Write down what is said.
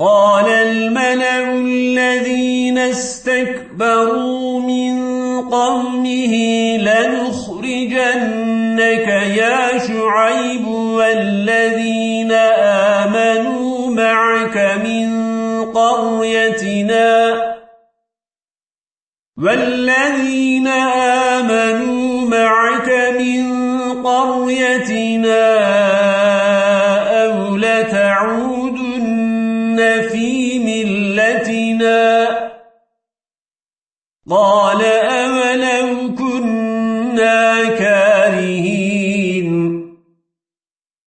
قال الملأ الذين استكبروا من قومه لنخرجنك يا شعيب والذين آمنوا معك من قريتنا والذين آمنوا معك من قريتنا أو لتعودن في ملتنا قال أولو كنا كارهين